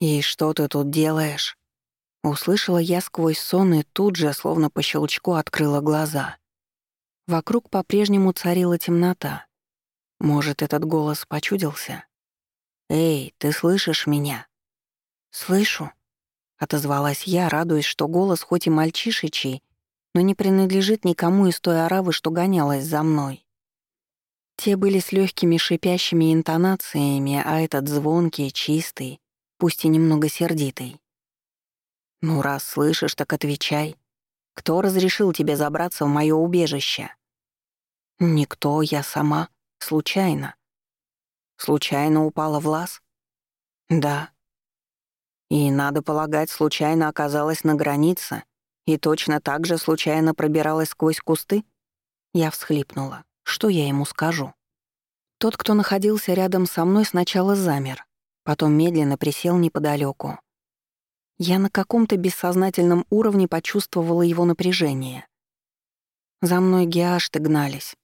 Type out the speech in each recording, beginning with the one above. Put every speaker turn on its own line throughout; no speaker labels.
«И что ты тут делаешь?» Услышала я сквозь сон и тут же, словно по щелчку, открыла глаза. Вокруг по-прежнему царила темнота. Может, этот голос почудился? «Эй, ты слышишь меня?» «Слышу», — отозвалась я, радуясь, что голос хоть и мальчишечий, но не принадлежит никому из той оравы, что гонялась за мной. Те были с легкими шипящими интонациями, а этот звонкий, чистый, пусть и немного сердитый. «Ну, раз слышишь, так отвечай. Кто разрешил тебе забраться в моё убежище?» «Никто, я сама. Случайно». «Случайно упала в лаз?» «Да». «И, надо полагать, случайно оказалась на границе и точно так же случайно пробиралась сквозь кусты?» Я всхлипнула. Что я ему скажу? Тот, кто находился рядом со мной, сначала замер, потом медленно присел неподалеку. Я на каком-то бессознательном уровне почувствовала его напряжение. За мной геашты гнались.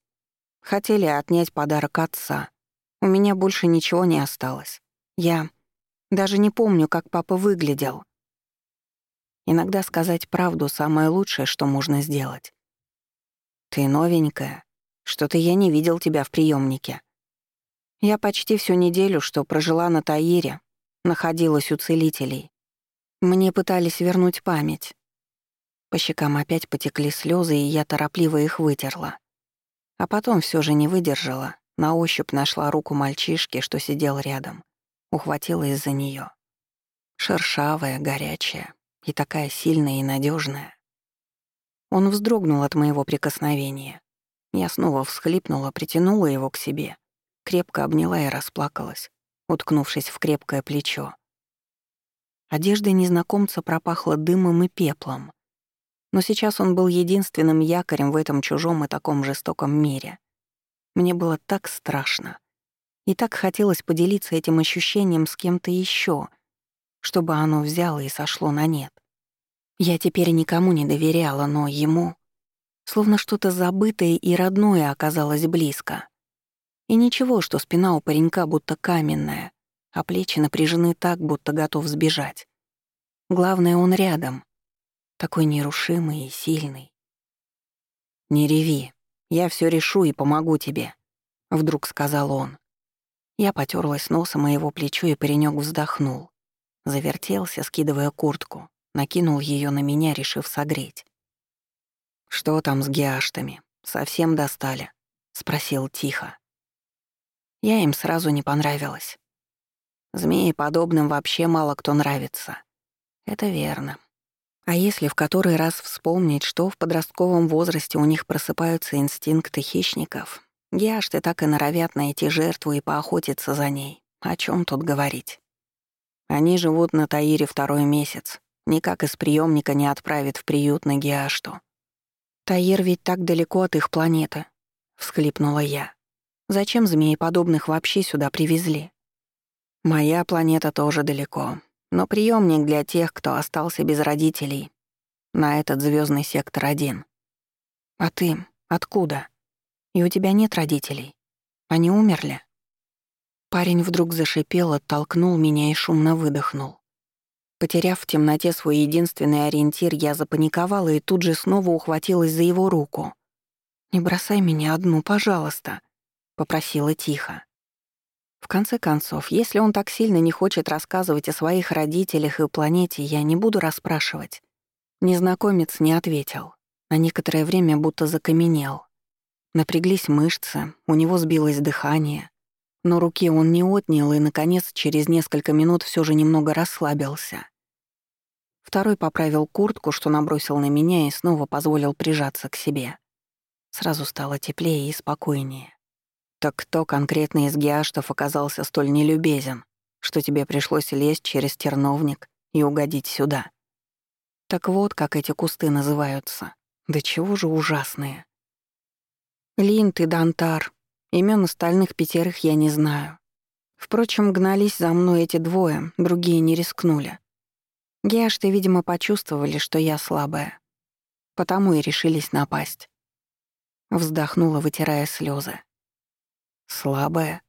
Хотели отнять подарок отца. У меня больше ничего не осталось. Я даже не помню, как папа выглядел. Иногда сказать правду — самое лучшее, что можно сделать. «Ты новенькая. Что-то я не видел тебя в приемнике. Я почти всю неделю, что прожила на Таире, находилась у целителей. Мне пытались вернуть память. По щекам опять потекли слезы, и я торопливо их вытерла. А потом все же не выдержала, на ощупь нашла руку мальчишки, что сидел рядом, ухватилась за нее. Шершавая, горячая и такая сильная и надежная. Он вздрогнул от моего прикосновения. Я снова всхлипнула, притянула его к себе, крепко обняла и расплакалась, уткнувшись в крепкое плечо. Одежда незнакомца пропахла дымом и пеплом. Но сейчас он был единственным якорем в этом чужом и таком жестоком мире. Мне было так страшно. И так хотелось поделиться этим ощущением с кем-то еще, чтобы оно взяло и сошло на нет. Я теперь никому не доверяла, но ему... Словно что-то забытое и родное оказалось близко. И ничего, что спина у паренька будто каменная, а плечи напряжены так, будто готов сбежать. Главное, он рядом. Такой нерушимый и сильный. «Не реви. Я все решу и помогу тебе», — вдруг сказал он. Я потерлась носом моего плечо, и паренек вздохнул. Завертелся, скидывая куртку, накинул ее на меня, решив согреть. «Что там с геаштами? Совсем достали?» — спросил тихо. Я им сразу не понравилась. Змеи подобным вообще мало кто нравится. Это верно. А если в который раз вспомнить, что в подростковом возрасте у них просыпаются инстинкты хищников, геашты так и норовят найти жертву и поохотиться за ней. О чем тут говорить? Они живут на Таире второй месяц. Никак из приемника не отправят в приют на Геашту. «Таир ведь так далеко от их планеты», — всхлипнула я. «Зачем змеи подобных вообще сюда привезли?» «Моя планета тоже далеко, но приемник для тех, кто остался без родителей. На этот звездный сектор один. А ты откуда? И у тебя нет родителей? Они умерли? Парень вдруг зашипел, оттолкнул меня и шумно выдохнул. Потеряв в темноте свой единственный ориентир, я запаниковала и тут же снова ухватилась за его руку. «Не бросай меня одну, пожалуйста», — попросила тихо. В конце концов, если он так сильно не хочет рассказывать о своих родителях и планете, я не буду расспрашивать. Незнакомец не ответил. На некоторое время будто закаменел. Напряглись мышцы, у него сбилось дыхание. Но руки он не отнял и, наконец, через несколько минут все же немного расслабился. Второй поправил куртку, что набросил на меня, и снова позволил прижаться к себе. Сразу стало теплее и спокойнее. Так кто конкретно из геаштов оказался столь нелюбезен, что тебе пришлось лезть через терновник и угодить сюда? Так вот, как эти кусты называются. Да чего же ужасные. Линд и Дантар. Имен остальных пятерых я не знаю. Впрочем, гнались за мной эти двое, другие не рискнули. Геашты, видимо, почувствовали, что я слабая. Потому и решились напасть. Вздохнула, вытирая слезы. Слабая.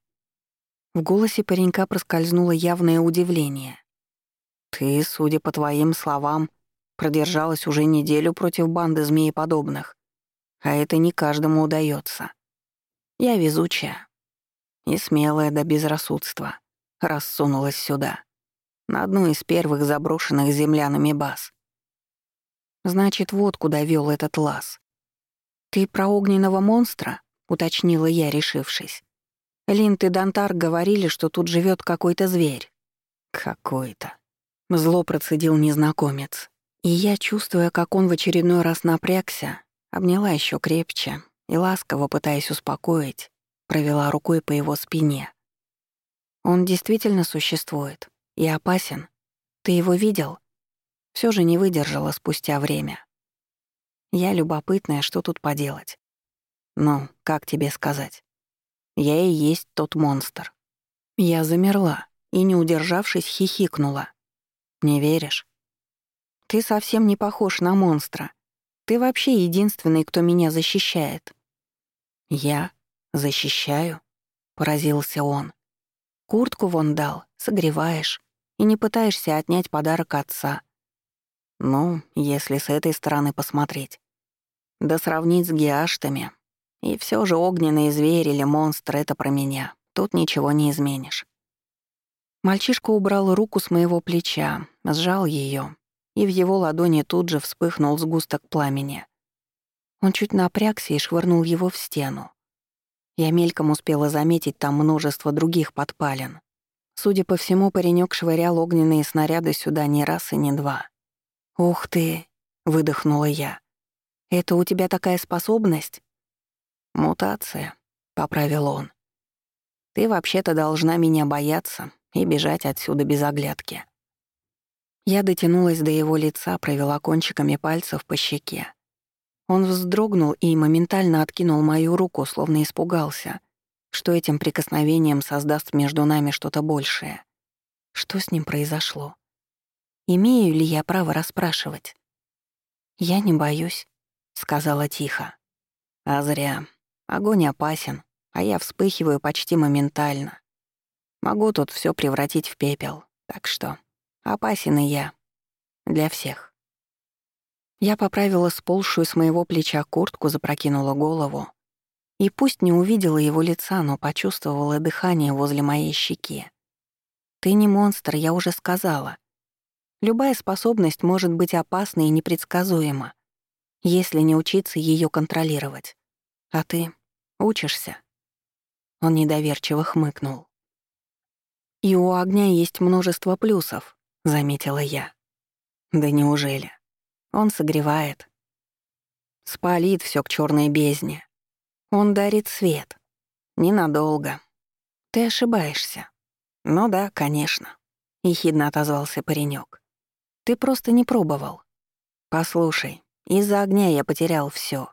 В голосе паренька проскользнуло явное удивление. Ты, судя по твоим словам, продержалась уже неделю против банды змееподобных. А это не каждому удается. Я везучая. И смелая до безрассудства. Рассунулась сюда. На одну из первых заброшенных землянами баз. Значит, вот куда вел этот лаз. «Ты про огненного монстра?» — уточнила я, решившись. Линд и Дантар говорили, что тут живет какой-то зверь. «Какой-то». Зло процедил незнакомец. И я, чувствуя, как он в очередной раз напрягся, обняла еще крепче и, ласково пытаясь успокоить, провела рукой по его спине. «Он действительно существует и опасен. Ты его видел?» Все же не выдержала спустя время. Я любопытная, что тут поделать. Ну, как тебе сказать? Я и есть тот монстр. Я замерла и, не удержавшись, хихикнула. Не веришь? Ты совсем не похож на монстра. Ты вообще единственный, кто меня защищает. Я защищаю? Поразился он. Куртку вон дал, согреваешь и не пытаешься отнять подарок отца. Ну, если с этой стороны посмотреть. Да сравнить с геаштами. И все же огненный зверь или монстр — это про меня. Тут ничего не изменишь. Мальчишка убрал руку с моего плеча, сжал ее, и в его ладони тут же вспыхнул сгусток пламени. Он чуть напрягся и швырнул его в стену. Я мельком успела заметить там множество других подпалин. Судя по всему, паренек швырял огненные снаряды сюда не раз и не два. «Ух ты!» — выдохнула я. «Это у тебя такая способность?» «Мутация», — поправил он. «Ты вообще-то должна меня бояться и бежать отсюда без оглядки». Я дотянулась до его лица, провела кончиками пальцев по щеке. Он вздрогнул и моментально откинул мою руку, словно испугался, что этим прикосновением создаст между нами что-то большее. Что с ним произошло? Имею ли я право расспрашивать? «Я не боюсь», — сказала тихо. «А зря. Огонь опасен, а я вспыхиваю почти моментально. Могу тут все превратить в пепел, так что опасен и я. Для всех». Я поправила сползшую с моего плеча куртку, запрокинула голову. И пусть не увидела его лица, но почувствовала дыхание возле моей щеки. «Ты не монстр, я уже сказала. Любая способность может быть опасна и непредсказуема, если не учиться ее контролировать. А ты учишься?» Он недоверчиво хмыкнул. «И у огня есть множество плюсов», — заметила я. «Да неужели? Он согревает. Спалит все к черной бездне. Он дарит свет. Ненадолго. Ты ошибаешься. Ну да, конечно», — ехидно отозвался паренек. Ты просто не пробовал. Послушай, из-за огня я потерял все: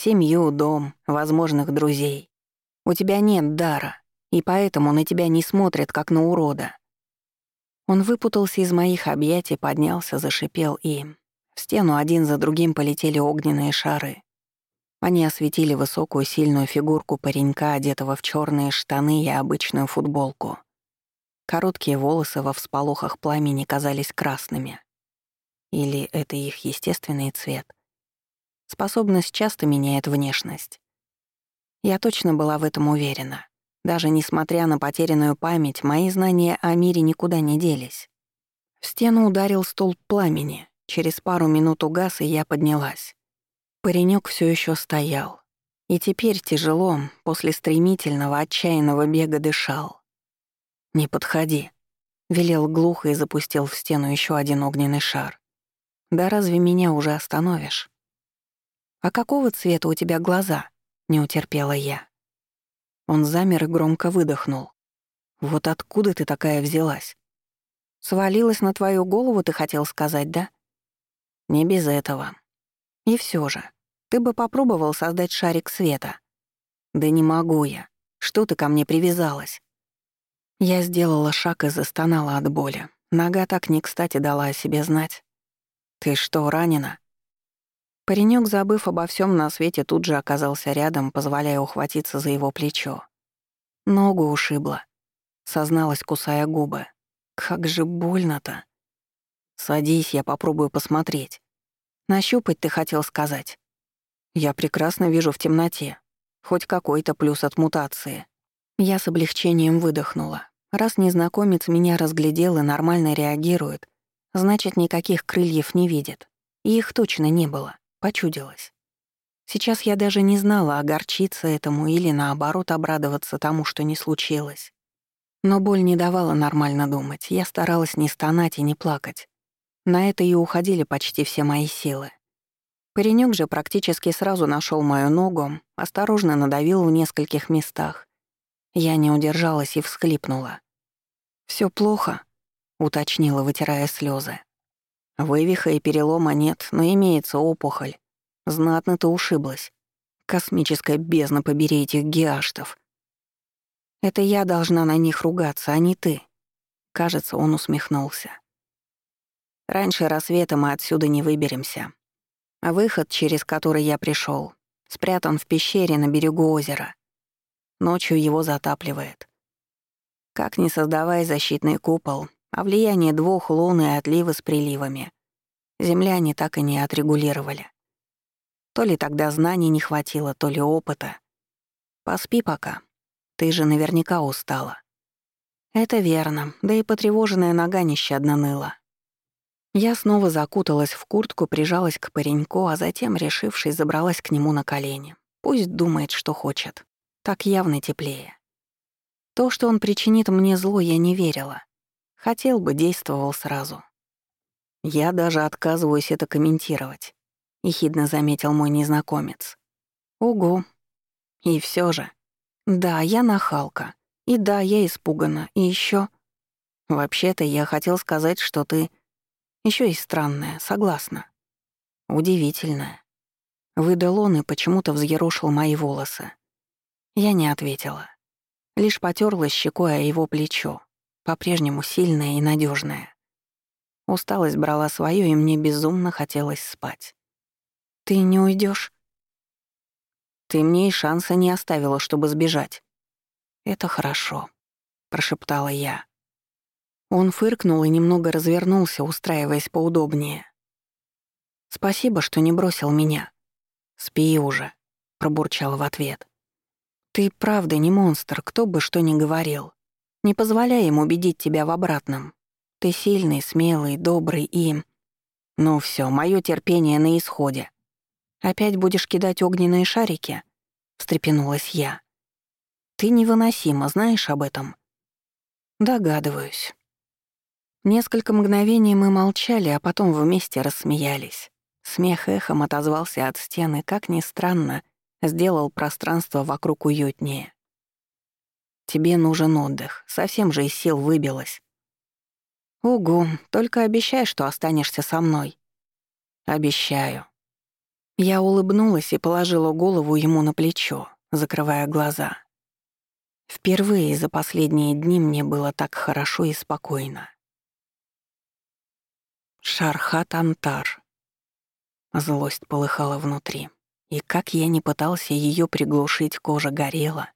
Семью, дом, возможных друзей. У тебя нет дара, и поэтому на тебя не смотрят, как на урода. Он выпутался из моих объятий, поднялся, зашипел и... В стену один за другим полетели огненные шары. Они осветили высокую сильную фигурку паренька, одетого в черные штаны и обычную футболку. Короткие волосы во всполохах пламени казались красными. Или это их естественный цвет? Способность часто меняет внешность. Я точно была в этом уверена. Даже несмотря на потерянную память, мои знания о мире никуда не делись. В стену ударил столб пламени. Через пару минут угас, и я поднялась. Паренек все еще стоял. И теперь тяжело, после стремительного, отчаянного бега дышал. «Не подходи», — велел глухо и запустил в стену еще один огненный шар. «Да разве меня уже остановишь?» «А какого цвета у тебя глаза?» — не утерпела я. Он замер и громко выдохнул. «Вот откуда ты такая взялась?» «Свалилась на твою голову, ты хотел сказать, да?» «Не без этого. И все же, ты бы попробовал создать шарик света». «Да не могу я. Что ты ко мне привязалась?» Я сделала шаг и застонала от боли. Нога так не кстати дала о себе знать. «Ты что, ранена?» Паренек, забыв обо всем на свете, тут же оказался рядом, позволяя ухватиться за его плечо. Ногу ушибла. Созналась, кусая губы. «Как же больно-то!» «Садись, я попробую посмотреть». «Нащупать ты хотел сказать?» «Я прекрасно вижу в темноте. Хоть какой-то плюс от мутации». Я с облегчением выдохнула. Раз незнакомец меня разглядел и нормально реагирует, значит, никаких крыльев не видит. И их точно не было, почудилось. Сейчас я даже не знала, огорчиться этому или, наоборот, обрадоваться тому, что не случилось. Но боль не давала нормально думать, я старалась не стонать и не плакать. На это и уходили почти все мои силы. Паренек же практически сразу нашел мою ногу, осторожно надавил в нескольких местах. Я не удержалась и всхлипнула. Все плохо», — уточнила, вытирая слезы. «Вывиха и перелома нет, но имеется опухоль. Знатно ты ушиблась. Космическая бездна побери этих геаштов. Это я должна на них ругаться, а не ты. Кажется, он усмехнулся. Раньше рассвета мы отсюда не выберемся. А выход, через который я пришел, спрятан в пещере на берегу озера. Ночью его затапливает. Как ни создавай защитный купол, а влияние двух лун и отливы с приливами, земляне так и не отрегулировали. То ли тогда знаний не хватило, то ли опыта. Поспи пока, ты же наверняка устала. Это верно, да и потревоженная нога нещадно ныла. Я снова закуталась в куртку, прижалась к пареньку, а затем, решившись, забралась к нему на колени. Пусть думает, что хочет. Так явно теплее. То, что он причинит мне зло, я не верила. Хотел бы, действовал сразу. Я даже отказываюсь это комментировать, — ехидно заметил мой незнакомец. Угу. И все же. Да, я нахалка. И да, я испугана. И еще. Вообще-то я хотел сказать, что ты... еще и странная, согласна. Удивительная. Выдал он и почему-то взъерошил мои волосы. Я не ответила. Лишь потёрла щекой о его плечо, по-прежнему сильное и надежное. Усталость брала свое, и мне безумно хотелось спать. «Ты не уйдешь? Ты мне и шанса не оставила, чтобы сбежать. Это хорошо, прошептала я. Он фыркнул и немного развернулся, устраиваясь поудобнее. Спасибо, что не бросил меня. Спи уже, пробурчал в ответ. Ты правда не монстр, кто бы что ни говорил. Не позволяй им убедить тебя в обратном. Ты сильный, смелый, добрый и... Ну все, мое терпение на исходе. «Опять будешь кидать огненные шарики?» — встрепенулась я. «Ты невыносима, знаешь об этом?» «Догадываюсь». Несколько мгновений мы молчали, а потом вместе рассмеялись. Смех эхом отозвался от стены, как ни странно, сделал пространство вокруг уютнее. «Тебе нужен отдых, совсем же из сил выбилась». «Угу, только обещай, что останешься со мной». «Обещаю», я улыбнулась и положила голову ему на плечо, закрывая глаза. Впервые за последние дни мне было так хорошо и спокойно. Шархат Антар. Злость полыхала внутри, и как я не пытался ее приглушить, кожа горела.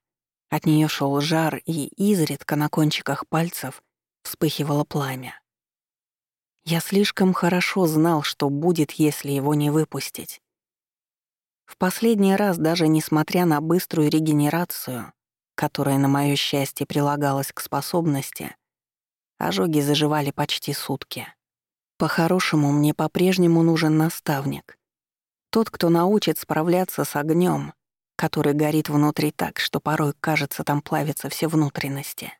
От нее шел жар, и изредка на кончиках пальцев вспыхивало пламя. Я слишком хорошо знал, что будет, если его не выпустить. В последний раз, даже несмотря на быструю регенерацию, которая, на моё счастье, прилагалась к способности, ожоги заживали почти сутки. По-хорошему, мне по-прежнему нужен наставник. Тот, кто научит справляться с огнем, который горит внутри так, что порой, кажется, там плавятся все внутренности.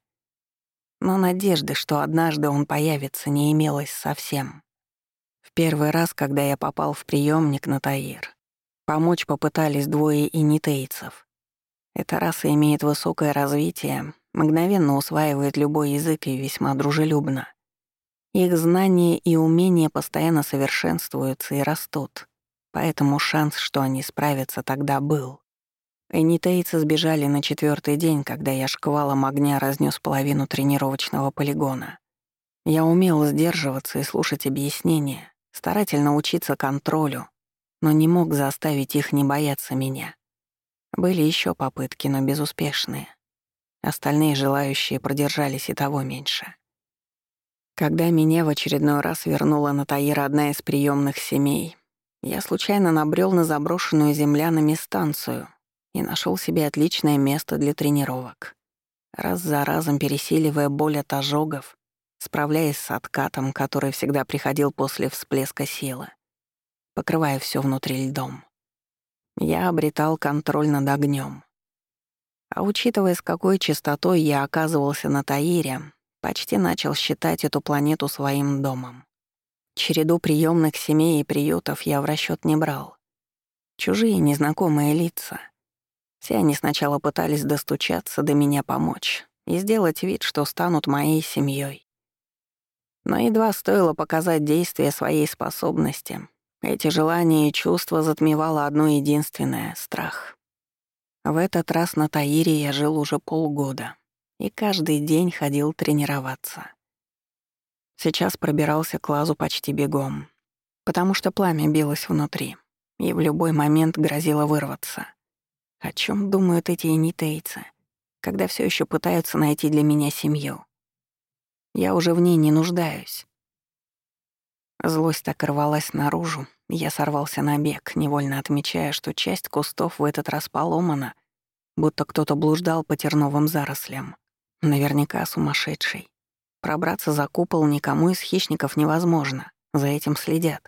Но надежды, что однажды он появится, не имелось совсем. В первый раз, когда я попал в приемник на Таир, Помочь попытались двое инитейцев. Эта раса имеет высокое развитие, мгновенно усваивает любой язык и весьма дружелюбно. Их знания и умения постоянно совершенствуются и растут, поэтому шанс, что они справятся, тогда был. Энитейцы сбежали на четвертый день, когда я шквалом огня разнес половину тренировочного полигона. Я умел сдерживаться и слушать объяснения, старательно учиться контролю, но не мог заставить их не бояться меня. Были еще попытки, но безуспешные. Остальные желающие продержались и того меньше. Когда меня в очередной раз вернула на Таира одна из приемных семей, я случайно набрел на заброшенную землянами станцию и нашел себе отличное место для тренировок. Раз за разом пересиливая боль от ожогов, справляясь с откатом, который всегда приходил после всплеска силы, покрывая все внутри льдом. Я обретал контроль над огнем. А учитывая, с какой частотой я оказывался на Таире, почти начал считать эту планету своим домом. Череду приемных семей и приютов я в расчет не брал. Чужие незнакомые лица. Все они сначала пытались достучаться до меня помочь и сделать вид, что станут моей семьей. Но едва стоило показать действие своей способности, эти желания и чувства затмевало одно единственное — страх. В этот раз на Таире я жил уже полгода и каждый день ходил тренироваться. Сейчас пробирался к лазу почти бегом, потому что пламя билось внутри и в любой момент грозило вырваться. О чем думают эти нитейцы, когда все еще пытаются найти для меня семью? Я уже в ней не нуждаюсь. Злость так рвалась наружу, я сорвался на бег, невольно отмечая, что часть кустов в этот раз поломана, будто кто-то блуждал по терновым зарослям. Наверняка сумасшедший. Пробраться за купол никому из хищников невозможно, за этим следят.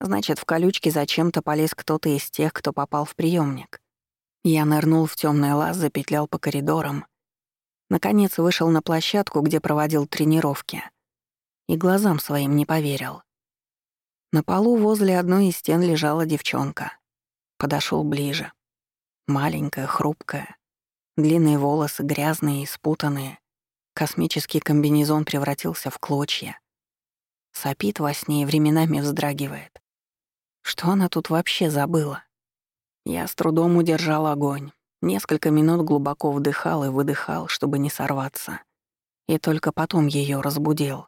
Значит, в колючке зачем-то полез кто-то из тех, кто попал в приемник. Я нырнул в темный лаз, запетлял по коридорам. Наконец вышел на площадку, где проводил тренировки. И глазам своим не поверил. На полу возле одной из стен лежала девчонка. Подошел ближе. Маленькая, хрупкая. Длинные волосы грязные и спутанные. Космический комбинезон превратился в клочья. Сопит во сне и временами вздрагивает. Что она тут вообще забыла? Я с трудом удержал огонь. Несколько минут глубоко вдыхал и выдыхал, чтобы не сорваться. И только потом ее разбудил.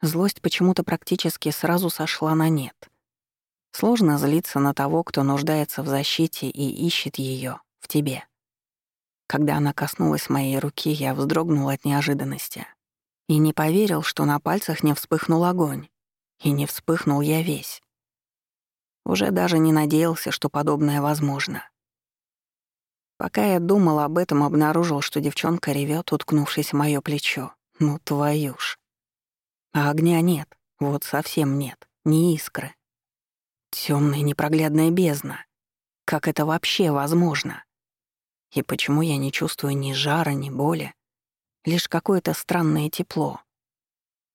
Злость почему-то практически сразу сошла на нет. Сложно злиться на того, кто нуждается в защите и ищет ее в тебе. Когда она коснулась моей руки, я вздрогнул от неожиданности. И не поверил, что на пальцах не вспыхнул огонь. И не вспыхнул я весь. Уже даже не надеялся, что подобное возможно. Пока я думал об этом, обнаружил, что девчонка ревет, уткнувшись в моё плечо. Ну твою ж. А огня нет, вот совсем нет, ни искры. Тёмная непроглядная бездна. Как это вообще возможно? И почему я не чувствую ни жара, ни боли? Лишь какое-то странное тепло.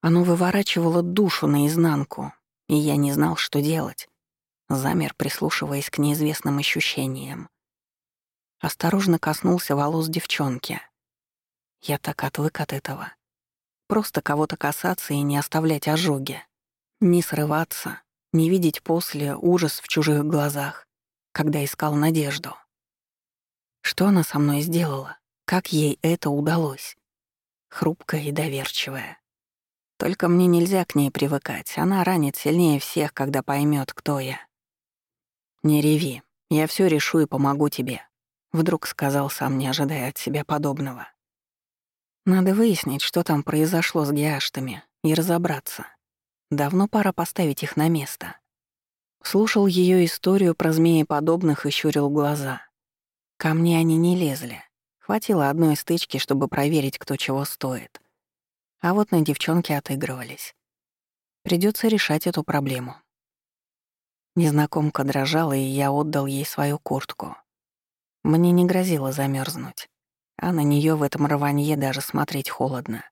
Оно выворачивало душу наизнанку, и я не знал, что делать. Замер, прислушиваясь к неизвестным ощущениям. Осторожно коснулся волос девчонки. Я так отвык от этого. Просто кого-то касаться и не оставлять ожоги. Не срываться, не видеть после ужас в чужих глазах, когда искал надежду. Что она со мной сделала? Как ей это удалось? Хрупкая и доверчивая. Только мне нельзя к ней привыкать. Она ранит сильнее всех, когда поймет, кто я. «Не реви. Я все решу и помогу тебе», — вдруг сказал сам, не ожидая от себя подобного. «Надо выяснить, что там произошло с геаштами, и разобраться. Давно пора поставить их на место». Слушал ее историю про змеи-подобных и щурил глаза. Ко мне они не лезли. Хватило одной стычки, чтобы проверить, кто чего стоит. А вот на девчонке отыгрывались. Придется решать эту проблему. Незнакомка дрожала, и я отдал ей свою куртку. Мне не грозило замерзнуть, а на нее в этом рванье даже смотреть холодно.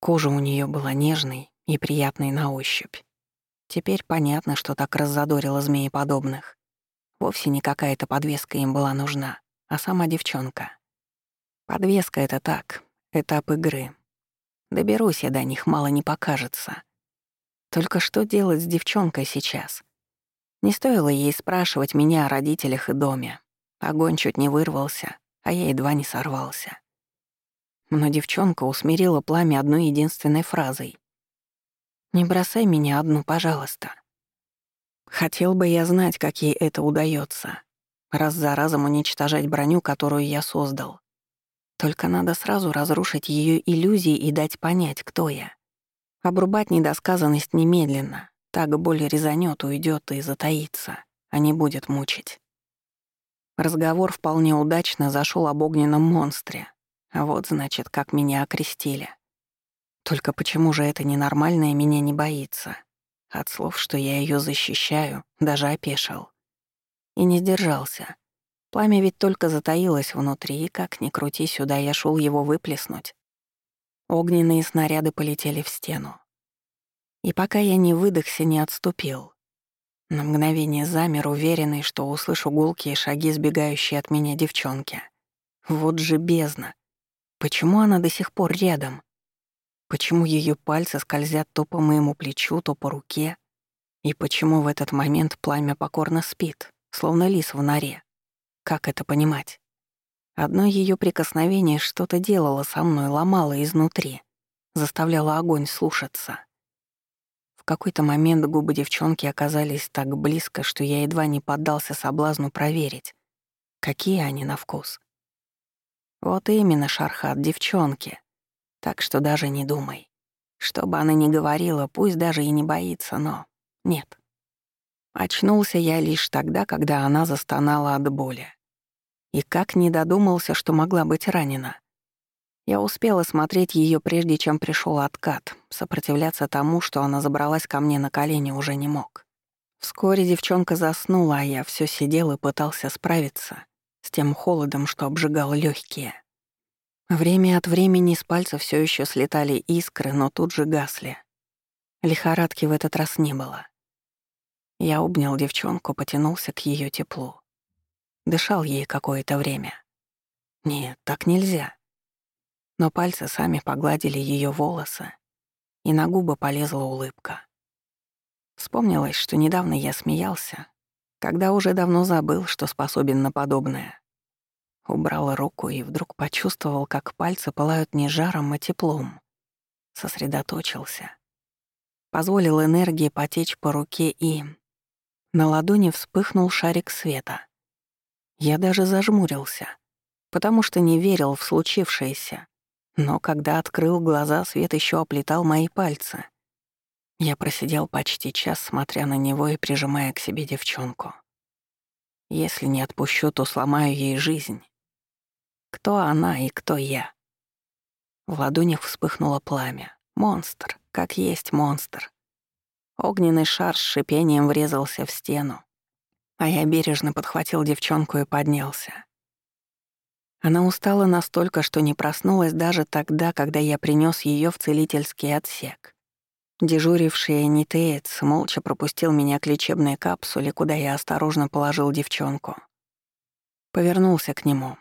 Кожа у нее была нежной и приятной на ощупь. Теперь понятно, что так раззадорило змееподобных. Вовсе не какая-то подвеска им была нужна а сама девчонка. Подвеска — это так, этап игры. Доберусь я до них, мало не покажется. Только что делать с девчонкой сейчас? Не стоило ей спрашивать меня о родителях и доме. Огонь чуть не вырвался, а я едва не сорвался. Но девчонка усмирила пламя одной единственной фразой. «Не бросай меня одну, пожалуйста». Хотел бы я знать, как ей это удается раз за разом уничтожать броню, которую я создал. Только надо сразу разрушить ее иллюзии и дать понять, кто я. Обрубать недосказанность немедленно. Так боль резанет, уйдет и затаится, а не будет мучить. Разговор вполне удачно зашел об огненном монстре. А вот, значит, как меня окрестили. Только почему же это ненормальное меня не боится? От слов, что я ее защищаю, даже опешил. И не сдержался. Пламя ведь только затаилось внутри, и как ни крути сюда, я шел его выплеснуть. Огненные снаряды полетели в стену. И пока я не выдохся, не отступил. На мгновение замер, уверенный, что услышу гулкие шаги, сбегающие от меня девчонки. Вот же бездна. Почему она до сих пор рядом? Почему ее пальцы скользят то по моему плечу, то по руке? И почему в этот момент пламя покорно спит, словно лис в норе? Как это понимать? Одно ее прикосновение что-то делало со мной, ломало изнутри, заставляло огонь слушаться. Какой-то момент губы девчонки оказались так близко, что я едва не поддался соблазну проверить, какие они на вкус. Вот именно, Шархат, девчонки. Так что даже не думай. Что бы она ни говорила, пусть даже и не боится, но нет. Очнулся я лишь тогда, когда она застонала от боли. И как не додумался, что могла быть ранена. Я успела смотреть ее, прежде чем пришел откат. Сопротивляться тому, что она забралась ко мне на колени, уже не мог. Вскоре девчонка заснула, а я все сидел и пытался справиться с тем холодом, что обжигал легкие. Время от времени с пальцев все еще слетали искры, но тут же гасли. Лихорадки в этот раз не было. Я обнял девчонку, потянулся к ее теплу. Дышал ей какое-то время. Нет, так нельзя. Но пальцы сами погладили ее волосы, и на губы полезла улыбка. Вспомнилось, что недавно я смеялся, когда уже давно забыл, что способен на подобное. Убрал руку и вдруг почувствовал, как пальцы пылают не жаром, а теплом. Сосредоточился. Позволил энергии потечь по руке и... На ладони вспыхнул шарик света. Я даже зажмурился, потому что не верил в случившееся. Но когда открыл глаза, свет еще оплетал мои пальцы. Я просидел почти час, смотря на него и прижимая к себе девчонку. Если не отпущу, то сломаю ей жизнь. Кто она и кто я? В ладонях вспыхнуло пламя. Монстр, как есть монстр. Огненный шар с шипением врезался в стену, а я бережно подхватил девчонку и поднялся. Она устала настолько, что не проснулась даже тогда, когда я принес ее в целительский отсек. Дежуривший нитеец молча пропустил меня к лечебной капсуле, куда я осторожно положил девчонку. Повернулся к нему.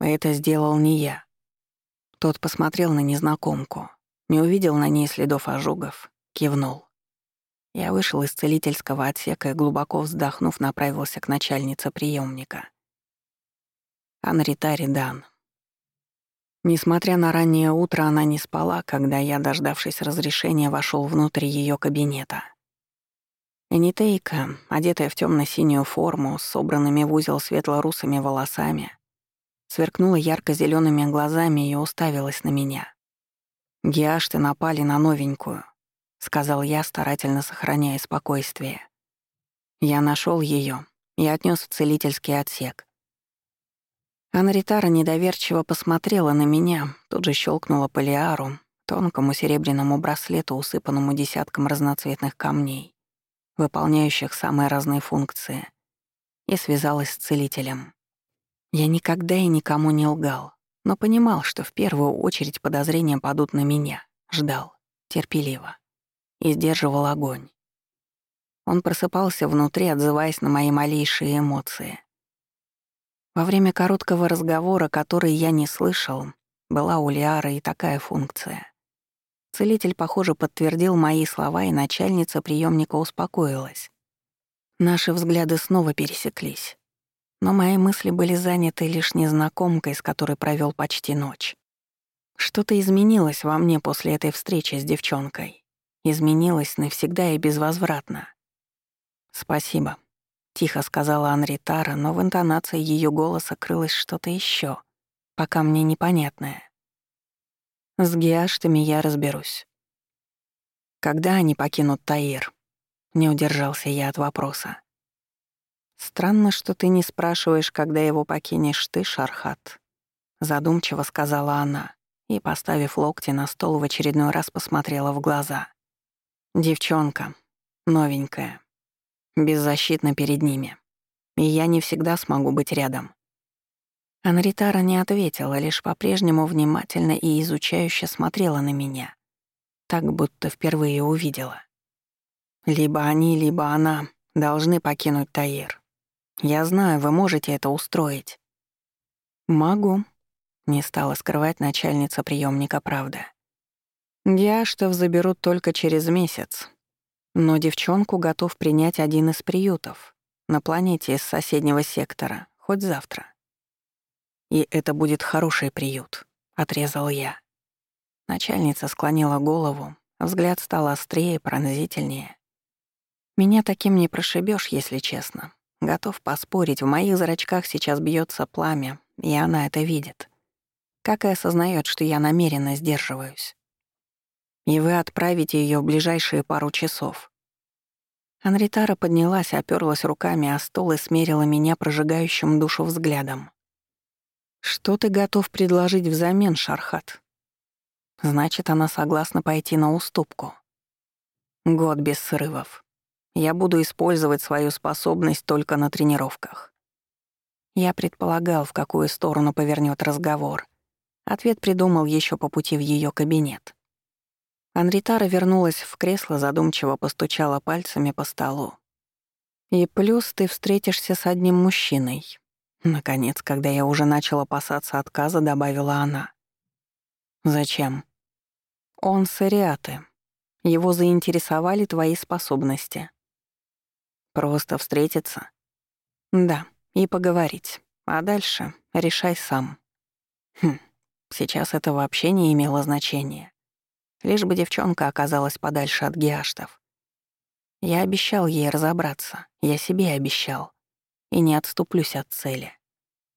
Это сделал не я. Тот посмотрел на незнакомку, не увидел на ней следов ожогов, кивнул. Я вышел из целительского отсека и, глубоко вздохнув, направился к начальнице приемника. Анрита Ридан. Несмотря на раннее утро, она не спала, когда я, дождавшись разрешения, вошел внутрь ее кабинета. Энитейка, одетая в темно синюю форму, с собранными в узел светло-русыми волосами, сверкнула ярко зелеными глазами и уставилась на меня. Гиашты напали на новенькую сказал я, старательно сохраняя спокойствие. Я нашел ее и отнес в целительский отсек. Анритара недоверчиво посмотрела на меня, тут же щелкнула по лиару, тонкому серебряному браслету, усыпанному десятком разноцветных камней, выполняющих самые разные функции, и связалась с целителем. Я никогда и никому не лгал, но понимал, что в первую очередь подозрения падут на меня, ждал, терпеливо и сдерживал огонь. Он просыпался внутри, отзываясь на мои малейшие эмоции. Во время короткого разговора, который я не слышал, была у Лиары и такая функция. Целитель, похоже, подтвердил мои слова, и начальница приемника успокоилась. Наши взгляды снова пересеклись. Но мои мысли были заняты лишь незнакомкой, с которой провел почти ночь. Что-то изменилось во мне после этой встречи с девчонкой изменилась навсегда и безвозвратно. «Спасибо», — тихо сказала Анри Тара, но в интонации ее голоса крылось что-то еще, пока мне непонятное. «С геаштами я разберусь». Когда они покинут Таир? Не удержался я от вопроса. Странно, что ты не спрашиваешь, когда его покинешь ты, Шархат. Задумчиво сказала она и, поставив локти на стол, в очередной раз посмотрела в глаза. Девчонка, новенькая, беззащитна перед ними. И я не всегда смогу быть рядом. Анритара не ответила, лишь по-прежнему внимательно и изучающе смотрела на меня, так будто впервые увидела. Либо они, либо она должны покинуть Таир. Я знаю, вы можете это устроить. Могу, не стала скрывать начальница приемника правда. Геаштов заберут только через месяц, но девчонку готов принять один из приютов на планете из соседнего сектора, хоть завтра. И это будет хороший приют, отрезал я. Начальница склонила голову, взгляд стал острее, пронзительнее. Меня таким не прошибешь, если честно. Готов поспорить, в моих зрачках сейчас бьется пламя, и она это видит. Как и осознает, что я намеренно сдерживаюсь. И вы отправите ее в ближайшие пару часов. Анритара поднялась, оперлась руками о стол и смерила меня прожигающим душу взглядом. «Что ты готов предложить взамен, Шархат?» «Значит, она согласна пойти на уступку. Год без срывов. Я буду использовать свою способность только на тренировках». Я предполагал, в какую сторону повернет разговор. Ответ придумал еще по пути в ее кабинет. Анритара вернулась в кресло, задумчиво постучала пальцами по столу. «И плюс ты встретишься с одним мужчиной». Наконец, когда я уже начала опасаться отказа, добавила она. «Зачем?» «Он с Ариаты. Его заинтересовали твои способности». «Просто встретиться?» «Да, и поговорить. А дальше решай сам». «Хм, сейчас это вообще не имело значения. Лишь бы девчонка оказалась подальше от геаштов. Я обещал ей разобраться, я себе обещал. И не отступлюсь от цели.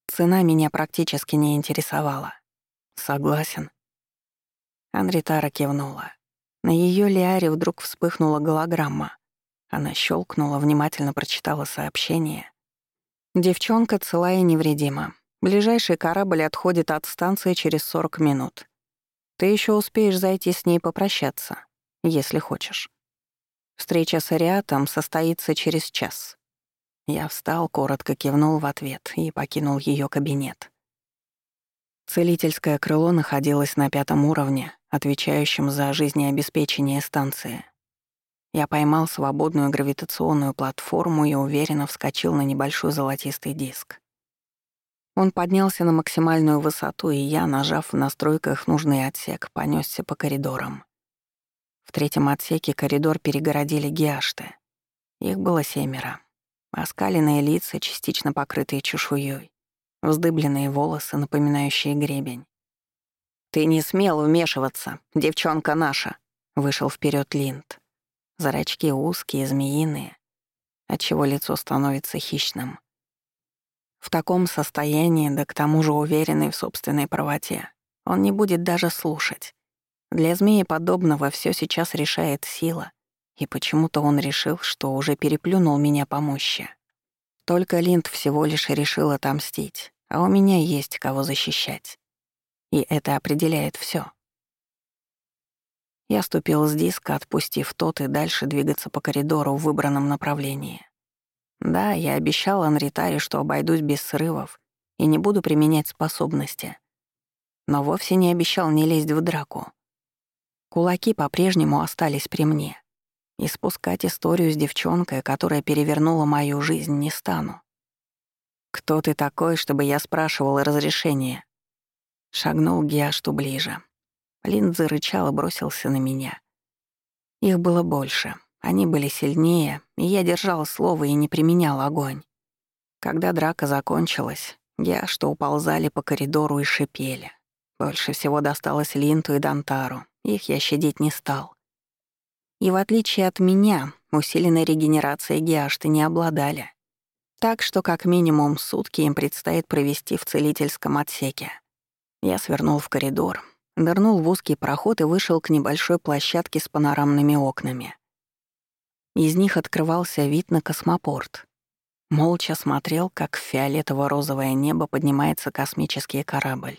Цена меня практически не интересовала. Согласен. Анритара кивнула. На ее лиаре вдруг вспыхнула голограмма. Она щелкнула, внимательно прочитала сообщение. Девчонка цела и невредима. Ближайший корабль отходит от станции через 40 минут. Ты еще успеешь зайти с ней попрощаться, если хочешь. Встреча с Ариатом состоится через час. Я встал, коротко кивнул в ответ и покинул ее кабинет. Целительское крыло находилось на пятом уровне, отвечающем за жизнеобеспечение станции. Я поймал свободную гравитационную платформу и уверенно вскочил на небольшой золотистый диск. Он поднялся на максимальную высоту, и я, нажав в настройках нужный отсек, понесся по коридорам. В третьем отсеке коридор перегородили геашты. Их было семеро. Оскаленные лица, частично покрытые чешуей, вздыбленные волосы, напоминающие гребень. «Ты не смел вмешиваться, девчонка наша!» — вышел вперед Линд. Зрачки узкие, змеиные, отчего лицо становится хищным. В таком состоянии, да к тому же уверенный в собственной правоте, он не будет даже слушать. Для змеи подобного все сейчас решает сила, и почему-то он решил, что уже переплюнул меня по мощи. Только Линд всего лишь решил отомстить, а у меня есть кого защищать. И это определяет все. Я ступил с диска, отпустив тот и дальше двигаться по коридору в выбранном направлении. Да, я обещал Анритаре, что обойдусь без срывов и не буду применять способности. Но вовсе не обещал не лезть в драку. Кулаки по-прежнему остались при мне. И спускать историю с девчонкой, которая перевернула мою жизнь, не стану. «Кто ты такой, чтобы я спрашивал разрешение?» Шагнул Гиашту ближе. Линд рычал и бросился на меня. Их было больше — они были сильнее, и я держал слово и не применял огонь. Когда драка закончилась, я что уползали по коридору и шипели. Больше всего досталось Линту и Дантару, их я щадить не стал. И в отличие от меня, усиленной регенерацией геашты не обладали. Так что как минимум сутки им предстоит провести в целительском отсеке. Я свернул в коридор, нырнул в узкий проход и вышел к небольшой площадке с панорамными окнами. Из них открывался вид на космопорт. Молча смотрел, как в фиолетово-розовое небо поднимается космический корабль.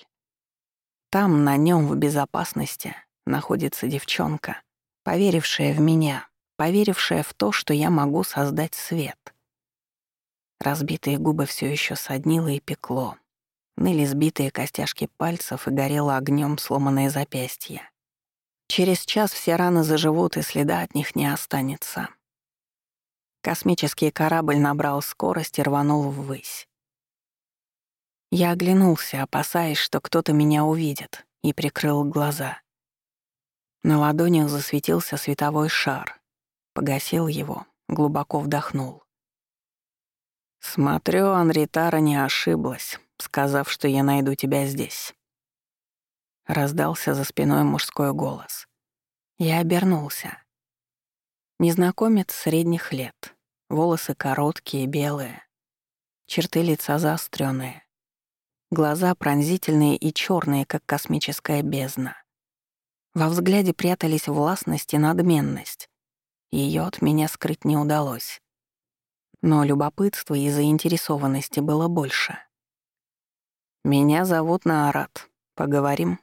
Там, на нем в безопасности, находится девчонка, поверившая в меня, поверившая в то, что я могу создать свет. Разбитые губы все еще соднило и пекло. Ныли сбитые костяшки пальцев и горело огнем сломанное запястье. Через час все раны заживут, и следа от них не останется. Космический корабль набрал скорость и рванул ввысь. Я оглянулся, опасаясь, что кто-то меня увидит, и прикрыл глаза. На ладонях засветился световой шар. Погасил его, глубоко вдохнул. «Смотрю, Анритара не ошиблась, сказав, что я найду тебя здесь». Раздался за спиной мужской голос. Я обернулся. Незнакомец средних лет. Волосы короткие, белые. Черты лица заостренные. Глаза пронзительные и черные, как космическая бездна. Во взгляде прятались властность и надменность. Ее от меня скрыть не удалось. Но любопытства и заинтересованности было больше. «Меня зовут Наарат. Поговорим?»